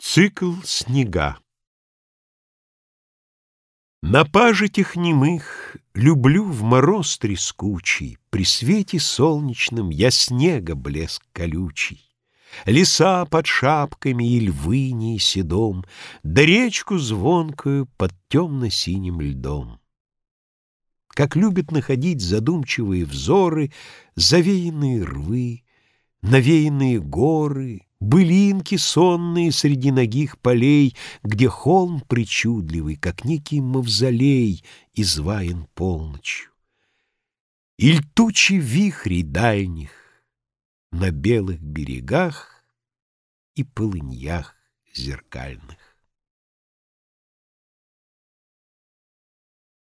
Цикл снега На пажитях немых Люблю в мороз трескучий, При свете солнечном Я снега блеск колючий. Леса под шапками И львы неседом, Да речку звонкую Под темно-синим льдом. Как любят находить задумчивые взоры Завеянные рвы, навеянные горы — Былинки сонные среди ногих полей, Где холм причудливый, как некий мавзолей, Изваян полночью. Иль тучи вихрей дальних На белых берегах и полыньях зеркальных.